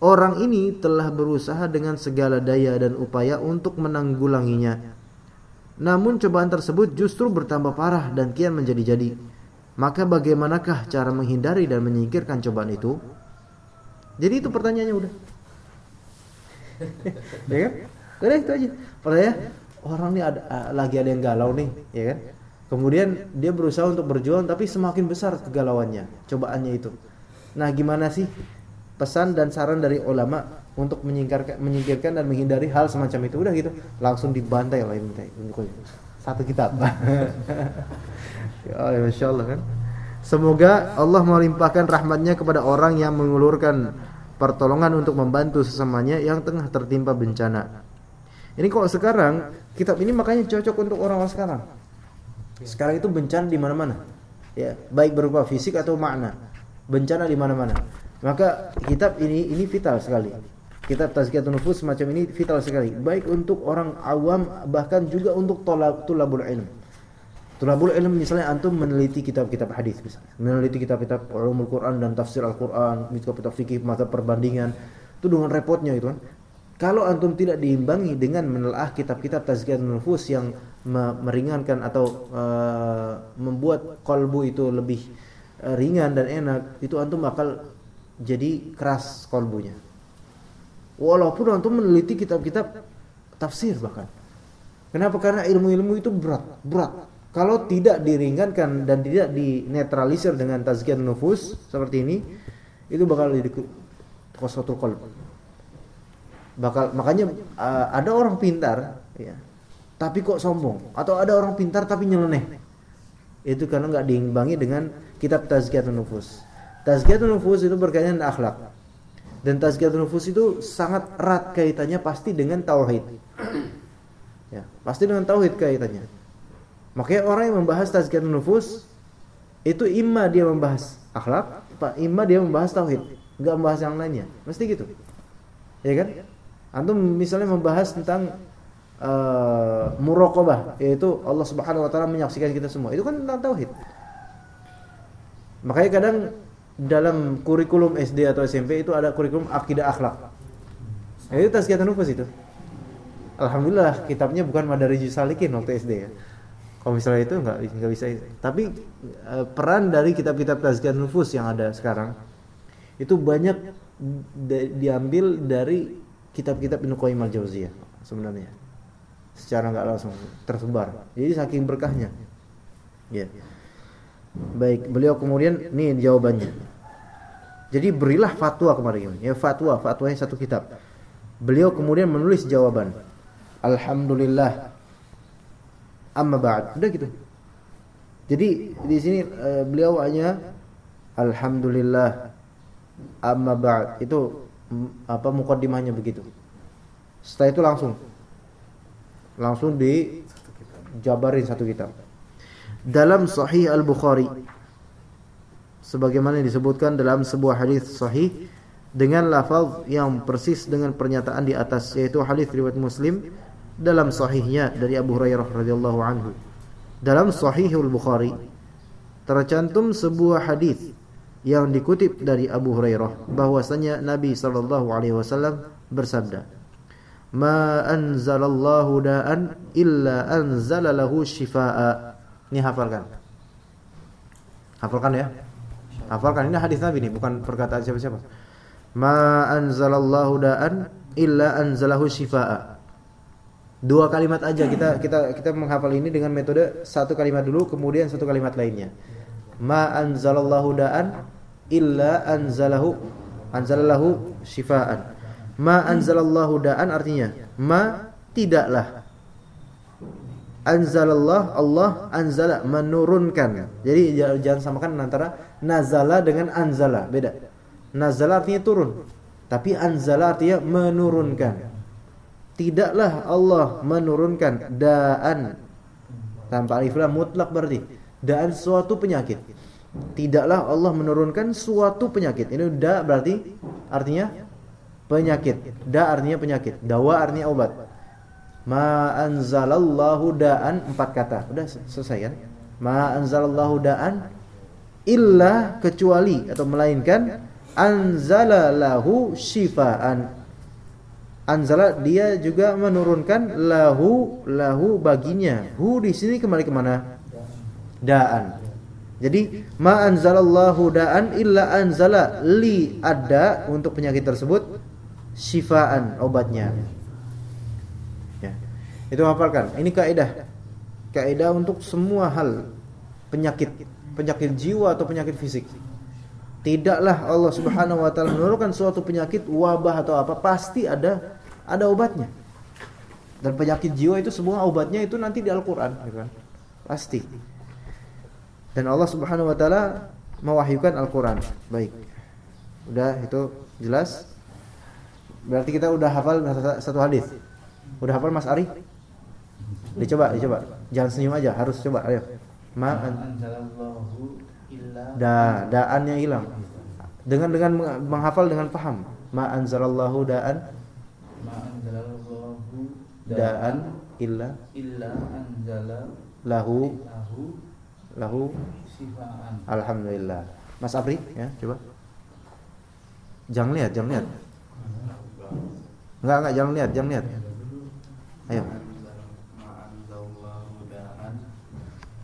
S2: Orang ini telah berusaha dengan segala daya dan upaya untuk menanggulanginya. Namun cobaan tersebut justru bertambah parah dan kian menjadi-jadi. Maka bagaimanakah cara menghindari dan menyingkirkan cobaan itu? Jadi itu pertanyaannya udah. ya kan? Udah itu aja. Pertanyaan orang ini ada lagi ada yang galau nih, ya kan? Kemudian dia berusaha untuk berjuang tapi semakin besar kegalauannya, cobaannya itu. Nah, gimana sih pesan dan saran dari ulama untuk menyingkirkan, menyingkirkan dan menghindari hal semacam itu? Udah gitu, langsung dibantai oleh Ibnu Satu kitab. ya, Masya Allah kan. Semoga Allah melimpahkan rahmatnya kepada orang yang mengulurkan pertolongan untuk membantu sesamanya yang tengah tertimpa bencana. Ini kok sekarang kitab ini makanya cocok untuk orang-orang sekarang sekarang itu bencana di mana-mana. Ya, baik berupa fisik atau makna. Bencana di mana-mana. Maka kitab ini ini vital sekali. Kitab Tazkiyatun Nufus semacam ini vital sekali. Baik untuk orang awam bahkan juga untuk tulabul ilm. Tulabul ilm misalnya antum meneliti kitab-kitab hadis misalnya. Meneliti kitab-kitab ulumul Quran dan tafsir Al-Qur'an, kitab-kitab fikih, mata perbandingan. Itu dengan repotnya itu kan. Kalau antum tidak diimbangi dengan menelaah kitab-kitab tazkiyatun nufus yang meringankan atau uh, membuat kolbu itu lebih uh, ringan dan enak, itu antum bakal jadi keras kolbunya. Walaupun antum meneliti kitab-kitab tafsir bahkan. Kenapa? Karena ilmu-ilmu itu berat, berat. Kalau tidak diringankan dan tidak dinetralisir dengan tazkiyatun nufus seperti ini, itu bakal jadi kosotul kolbu bakal makanya uh, ada orang pintar ya. Tapi kok sombong atau ada orang pintar tapi nyeleneh. Itu karena nggak diimbangi dengan kitab Tazkiyatun Nufus. Tazkiyatun Nufus itu berkaitan dengan akhlak. Dan Tazkiyatun Nufus itu sangat erat kaitannya pasti dengan tauhid. Ya, pasti dengan tauhid kaitannya. Makanya orang yang membahas Tazkiyatun Nufus itu imma dia membahas akhlak, pak imma dia membahas tauhid, nggak membahas yang lainnya. Mesti gitu. Ya kan? Antum misalnya membahas tentang uh, yaitu Allah Subhanahu wa taala menyaksikan kita semua. Itu kan tentang tauhid. Makanya kadang dalam kurikulum SD atau SMP itu ada kurikulum akidah akhlak. Nah, itu tazkiyatun nufus itu. Alhamdulillah kitabnya bukan Madarijus Salikin waktu SD ya. Kalau misalnya itu nggak nggak bisa. Tapi uh, peran dari kitab-kitab tazkiyatun nufus yang ada sekarang itu banyak diambil dari kitab-kitab Ibnu Qayyim al-Jauziyah sebenarnya. Secara nggak langsung tersebar. Jadi saking berkahnya. Ya. Baik, beliau kemudian nih jawabannya. Jadi berilah fatwa kemarin ya fatwa, fatwanya satu kitab. Beliau kemudian menulis jawaban. Alhamdulillah. Amma ba'd. Udah gitu. Jadi di sini uh, beliau hanya alhamdulillah amma ba'd itu apa mukaddimahnya begitu. Setelah itu langsung langsung dijabarin satu kitab. Dalam Sahih Al-Bukhari sebagaimana disebutkan dalam sebuah hadis sahih dengan lafaz yang persis dengan pernyataan di atas yaitu hadis riwayat Muslim dalam sahihnya dari Abu Hurairah radhiyallahu anhu. Dalam Sahihul Bukhari tercantum sebuah hadis yang dikutip dari Abu Hurairah bahwasanya Nabi sallallahu alaihi wasallam bersabda Ma anzalallahu da'an illa anzala lahu shifaa. Ini hafalkan. Hafalkan ya. Hafalkan ini hadis Nabi nih, bukan perkataan siapa-siapa. Ma anzalallahu da'an illa anzalahu shifaa. Dua kalimat aja kita kita kita menghafal ini dengan metode satu kalimat dulu kemudian satu kalimat lainnya ma anzalallahu da'an illa anzalahu anzalallahu shifaan. Ma anzalallahu da'an artinya ma tidaklah anzalallah Allah anzala menurunkan. Jadi jangan samakan antara nazala dengan anzala, beda. Nazala artinya turun, tapi anzala artinya menurunkan. Tidaklah Allah menurunkan daan tanpa alif lam mutlak berarti dan suatu penyakit. Tidaklah Allah menurunkan suatu penyakit. Ini da berarti artinya penyakit. Da artinya penyakit. Dawa artinya obat. Ma anzalallahu da'an empat kata. Udah selesai kan? Ma anzalallahu da'an illa kecuali atau melainkan anzalalahu shifaan. Anzala dia juga menurunkan lahu lahu baginya. Hu di sini kembali ke mana? da'an. Jadi ma anzalallahu da'an illa anzala li ada untuk penyakit tersebut syifaan obatnya. Ya. Itu hafalkan. Ini kaidah. Kaidah untuk semua hal penyakit, penyakit jiwa atau penyakit fisik. Tidaklah Allah Subhanahu wa taala menurunkan suatu penyakit, wabah atau apa, pasti ada ada obatnya. Dan penyakit jiwa itu semua obatnya itu nanti di Al-Qur'an, gitu kan? Pasti. Dan Allah Subhanahu wa taala mewahyukan Al-Qur'an. Baik. Udah itu jelas? Berarti kita udah hafal satu hadis. Udah hafal Mas Ari? Dicoba, dicoba. Jangan senyum aja, harus coba. Ayo. Ma da daannya hilang. Dengan dengan menghafal dengan paham. Ma anzalallahu daan daan illa
S3: illa anzala
S2: lahu
S3: lahu sifaan.
S2: alhamdulillah. Mas Apri ya, coba. Jangan lihat, jangan lihat. Enggak, enggak jangan lihat, jangan lihat. Ayo.
S3: Ma anzalallahu da'an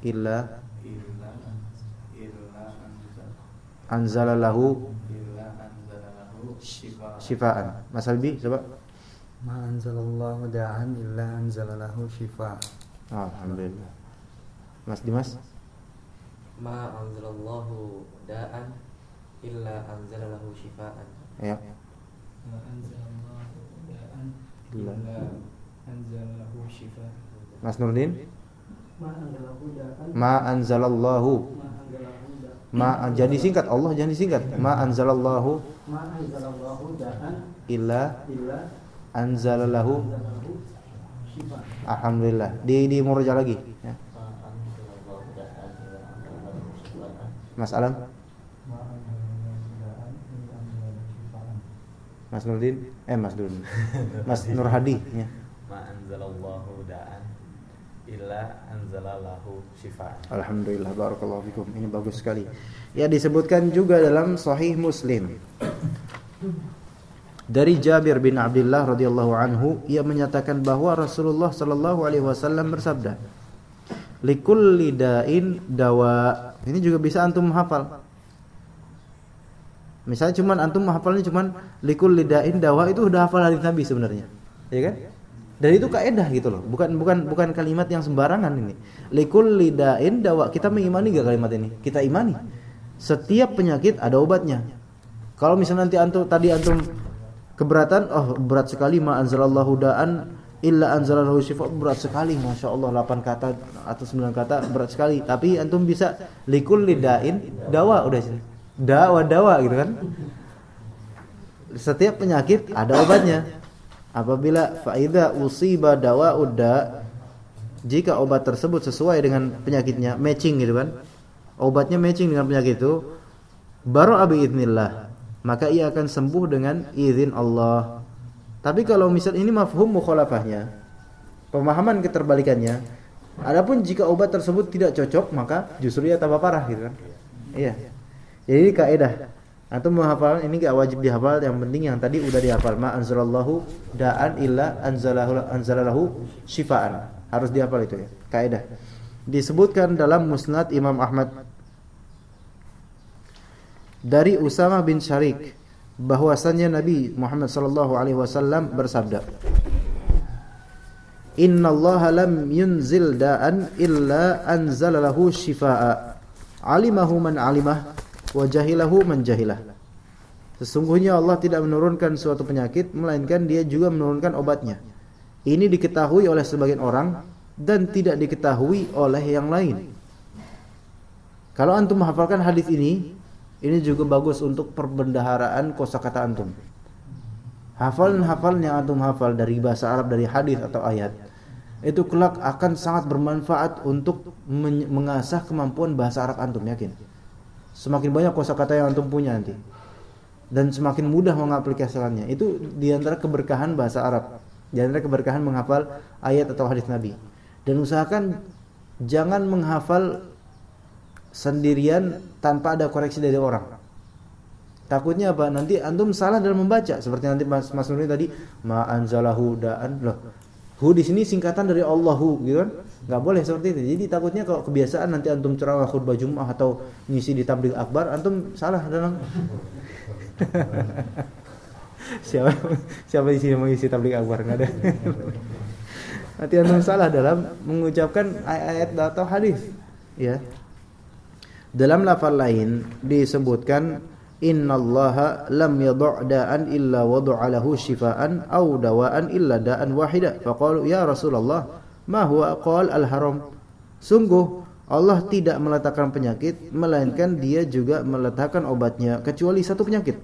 S2: Illa
S3: illa illa anzala
S2: anzala lahu
S3: illa anzala lahu sifaan.
S2: syifaan. Mas Albi, coba.
S4: Ma anzalallahu da'an illa anzalalahu shifa.
S2: Alhamdulillah. Mas Dimas.
S5: Ma anzalallahu da'an illa anzalalahu shifaan.
S2: Ya.
S3: Ma anzalallahu
S2: Illa.
S3: illa anzalahu shifa
S2: Mas Nurdin?
S4: Ma
S2: anzalallahu
S4: Ma anzalahu da'an
S2: ma jadi singkat Allah jangan disingkat. Ma anzalallahu
S4: Ma anzalallahu da'an
S2: illa
S4: Illa
S2: anzalalahu
S4: anzalahu Shifa
S2: alhamdulillah. Di di muroja lagi. Ya. Mas Alam?
S4: Anzalallahu.
S2: Mas Nurdin eh Mas Nurdin Mas Nur Hadi ya.
S6: ma anzalallahu da'an illa anzalalahu shifaan
S2: Alhamdulillah barakallahu fikum. Ini bagus sekali. Ya disebutkan juga dalam Sahih Muslim. Dari Jabir bin Abdullah radhiyallahu anhu ia menyatakan bahwa Rasulullah sallallahu alaihi wasallam bersabda, "Likulli da'in dawa." Ini juga bisa antum hafal. Misalnya cuman antum menghafalnya cuman likulli da'in dawa itu udah hafal hadis Nabi sebenarnya. Ya kan? Dan itu kaedah gitu loh, bukan bukan bukan kalimat yang sembarangan ini. Likul lidain dawa. Kita mengimani gak kalimat ini? Kita imani. Setiap penyakit ada obatnya. Kalau misalnya nanti antum tadi antum keberatan, oh berat sekali ma anzalallahu da'an illa anzalallahu shifa berat sekali Masya Allah 8 kata atau 9 kata berat sekali tapi antum bisa likul lidain dawa udah sini dawa dawa gitu kan. Setiap penyakit ada obatnya. Apabila faida usiba dawa uda jika obat tersebut sesuai dengan penyakitnya matching gitu kan. Obatnya matching dengan penyakit itu baru abi idnillah maka ia akan sembuh dengan izin Allah. Tapi kalau misal ini mafhum mukhalafahnya pemahaman keterbalikannya adapun jika obat tersebut tidak cocok maka justru ia tambah parah gitu kan. Iya jadi ini kaidah atau menghafal ini gak wajib dihafal. Yang penting yang tadi udah dihafal. Ma anzalallahu da'an illa anzalahu anzalahu shifaan harus dihafal itu ya. Kaidah disebutkan dalam musnad Imam Ahmad. Dari Usama bin Syarik bahwasannya Nabi Muhammad sallallahu alaihi wasallam bersabda Inna Allah lam yunzil da'an illa anzalalahu shifaa alimahu man alimah wa jahilahu. Sesungguhnya Allah tidak menurunkan suatu penyakit melainkan Dia juga menurunkan obatnya. Ini diketahui oleh sebagian orang dan tidak diketahui oleh yang lain. Kalau antum menghafalkan hadis ini, ini juga bagus untuk perbendaharaan kosakata antum. Hafalan-hafalan yang antum hafal dari bahasa Arab dari hadis atau ayat itu kelak akan sangat bermanfaat untuk mengasah kemampuan bahasa Arab antum yakin. Semakin banyak kosakata yang antum punya nanti dan semakin mudah mengaplikasikannya. Itu di antara keberkahan bahasa Arab, di antara keberkahan menghafal ayat atau hadis Nabi. Dan usahakan jangan menghafal sendirian tanpa ada koreksi dari orang. Takutnya apa? Nanti antum salah dalam membaca. Seperti nanti Mas Mas Nuri tadi, ma anzalahu da'an. Loh, hu di sini singkatan dari Allahu, gitu kan? Nggak boleh seperti itu. Jadi takutnya kalau kebiasaan nanti antum ceramah khutbah Jumat atau ngisi di tabligh akbar, antum salah dalam siapa siapa di sini mengisi tabligh akbar nggak ada. nanti antum salah dalam mengucapkan ayat-ayat atau hadis, ya. Dalam lafal lain disebutkan innallaha lam yadhu' da'an illa wada'a lahu shifaan aw dawa'an illa da'an wahida. Faqalu ya Rasulullah, ma huwa qal al-haram. Sungguh Allah tidak meletakkan penyakit melainkan dia juga meletakkan obatnya kecuali satu penyakit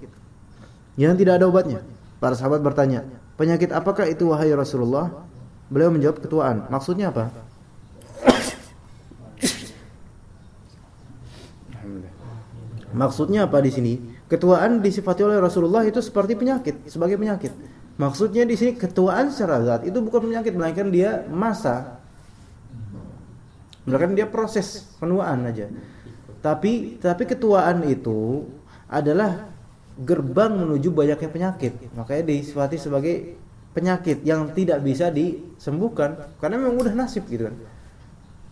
S2: yang tidak ada obatnya. Para sahabat bertanya, "Penyakit apakah itu wahai Rasulullah?" Beliau menjawab, "Ketuaan." Maksudnya apa? Maksudnya apa di sini? Ketuaan disifati oleh Rasulullah itu seperti penyakit, sebagai penyakit. Maksudnya di sini ketuaan secara zat itu bukan penyakit melainkan dia masa. Melainkan dia proses penuaan aja. Tapi tapi ketuaan itu adalah gerbang menuju banyaknya penyakit. Makanya disifati sebagai penyakit yang tidak bisa disembuhkan karena memang udah nasib gitu kan.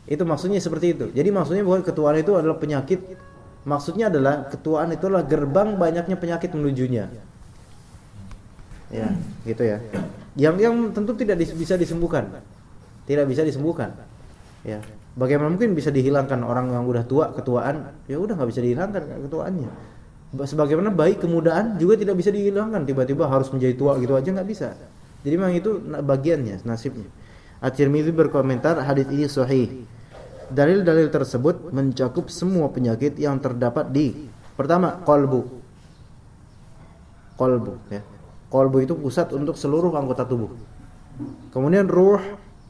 S2: Itu maksudnya seperti itu. Jadi maksudnya bukan ketuaan itu adalah penyakit Maksudnya adalah ketuaan itu adalah gerbang banyaknya penyakit menujunya. Ya, gitu ya. Yang yang tentu tidak dis, bisa disembuhkan. Tidak bisa disembuhkan. Ya. Bagaimana mungkin bisa dihilangkan orang yang udah tua ketuaan? Ya udah nggak bisa dihilangkan ketuaannya. Sebagaimana baik kemudahan juga tidak bisa dihilangkan tiba-tiba harus menjadi tua gitu aja nggak bisa. Jadi memang itu bagiannya, nasibnya. At-Tirmidzi berkomentar hadis ini sahih. Dalil-dalil tersebut mencakup semua penyakit yang terdapat di pertama kolbu. Kolbu ya. Kolbu itu pusat untuk seluruh anggota tubuh. Kemudian ruh,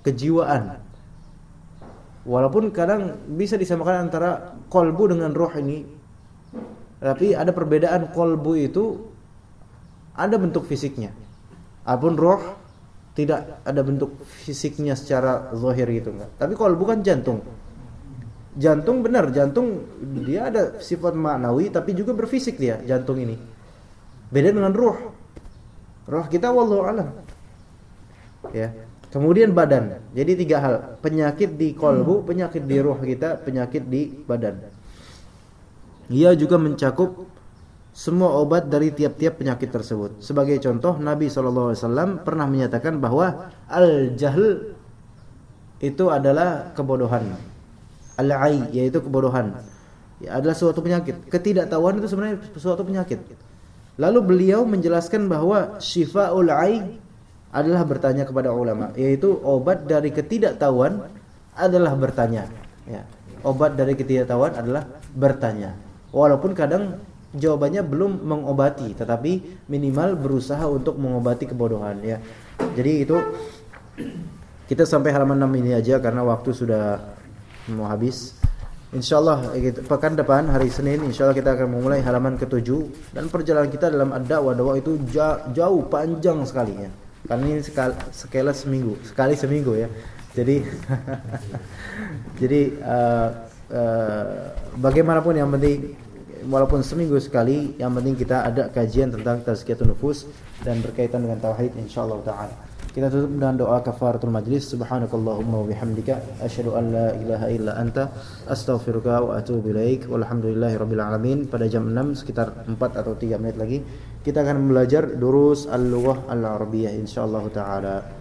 S2: kejiwaan. Walaupun kadang bisa disamakan antara kolbu dengan roh ini, tapi ada perbedaan kolbu itu ada bentuk fisiknya. Adapun roh tidak ada bentuk fisiknya secara zahir gitu enggak. Tapi kolbu kan jantung. Jantung benar, jantung dia ada sifat maknawi tapi juga berfisik dia jantung ini. Beda dengan roh. Roh kita wallahu alam. Ya. Kemudian badan. Jadi tiga hal, penyakit di kolbu, penyakit di roh kita, penyakit di badan. Ia juga mencakup semua obat dari tiap-tiap penyakit tersebut. Sebagai contoh, Nabi SAW pernah menyatakan bahwa al-jahl itu adalah kebodohan. Al-ai yaitu kebodohan. Ya, adalah suatu penyakit. Ketidaktahuan itu sebenarnya suatu penyakit. Lalu beliau menjelaskan bahwa syifaul ai adalah bertanya kepada ulama, yaitu obat dari ketidaktahuan adalah bertanya. Ya. Obat dari ketidaktahuan adalah bertanya. Walaupun kadang jawabannya belum mengobati, tetapi minimal berusaha untuk mengobati kebodohan ya. Jadi itu kita sampai halaman 6 ini aja karena waktu sudah mau habis. Insyaallah gitu, pekan depan hari Senin insyaallah kita akan memulai halaman ke-7 dan perjalanan kita dalam ad-da'wah dakwah itu ja- jauh panjang sekali ya. Karena ini sekali, sekali seminggu, sekali seminggu ya. Jadi jadi uh, uh, bagaimanapun yang penting walaupun seminggu sekali yang penting kita ada kajian tentang tazkiyatun nufus dan berkaitan dengan tauhid insyaallah taala. Kita tutup dengan doa kafaratul majlis. Subhanakallahumma wa bihamdika asyhadu an la ilaha illa anta astaghfiruka wa atubu ilaik. Walhamdulillahirabbil alamin. Pada jam 6 sekitar 4 atau 3 menit lagi kita akan belajar durus al-lughah al-arabiyah insyaallah taala.